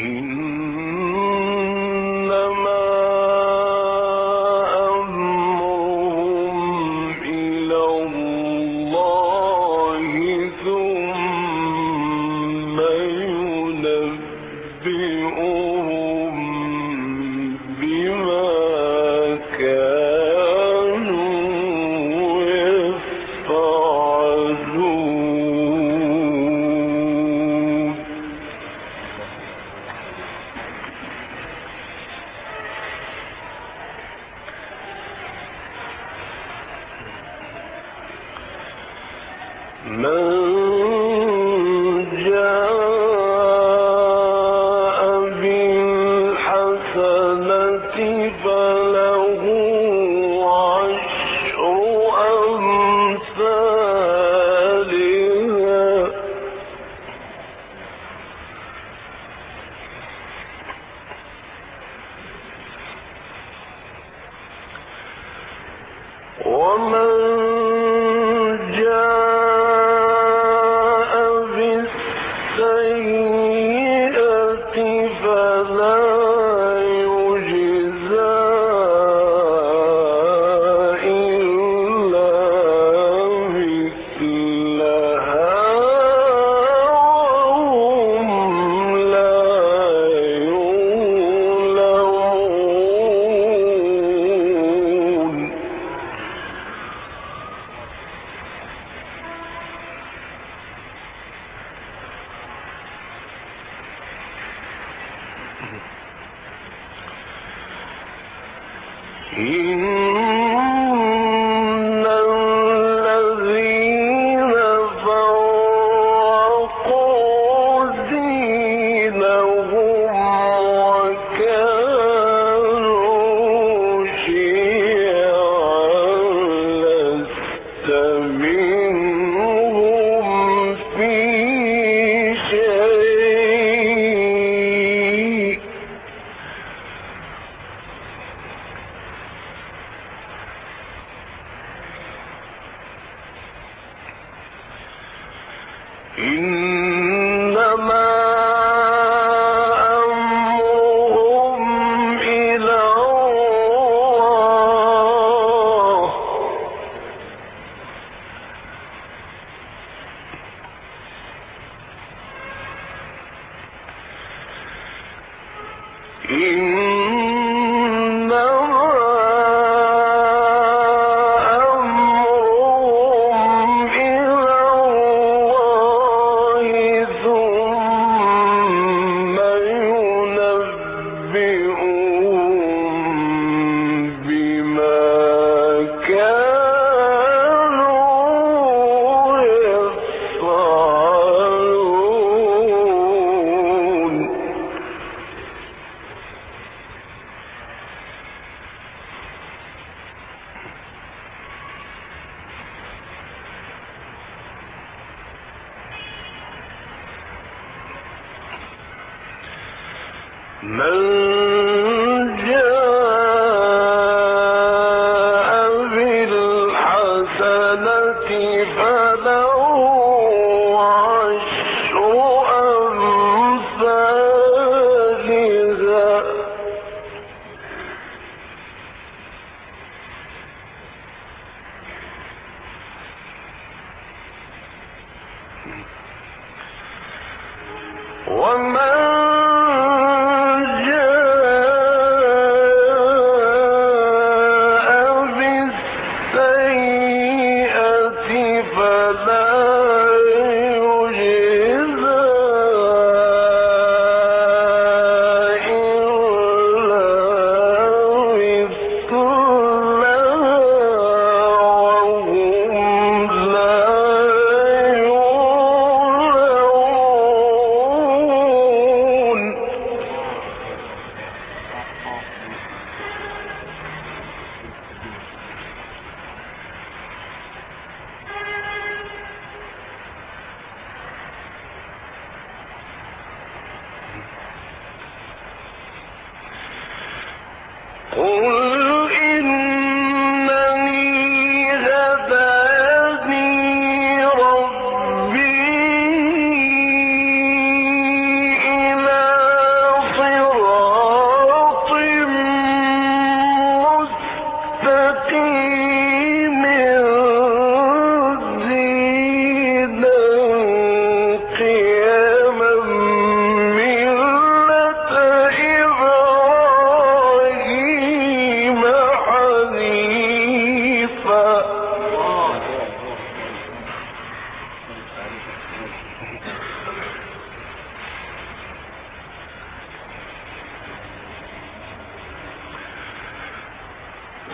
إن قلوبهم إن إن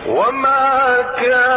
أغير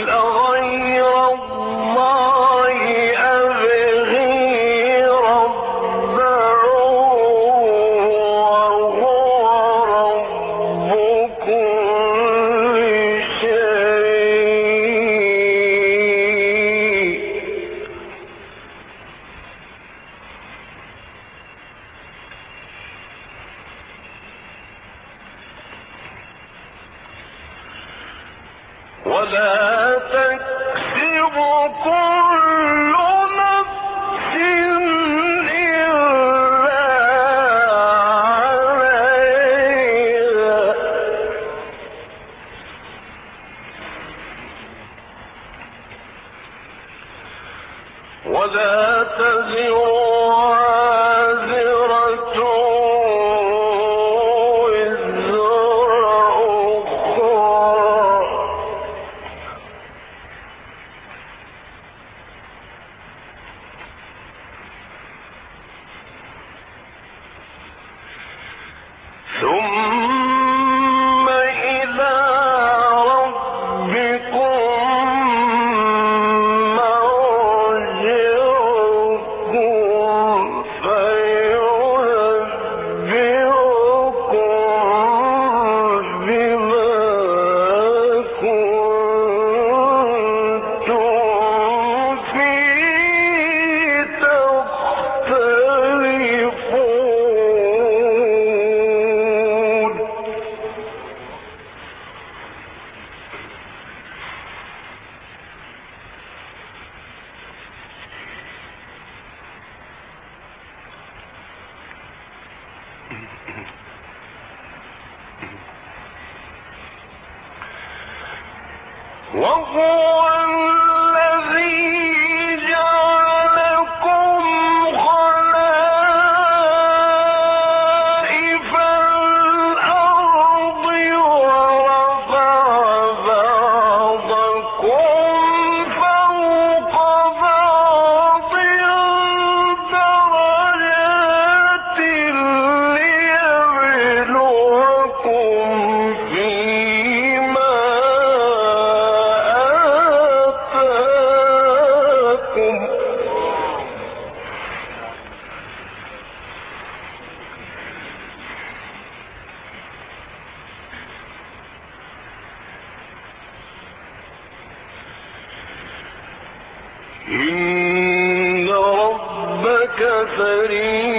ولا تكسبكم وهو إن ربك فريد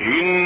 إن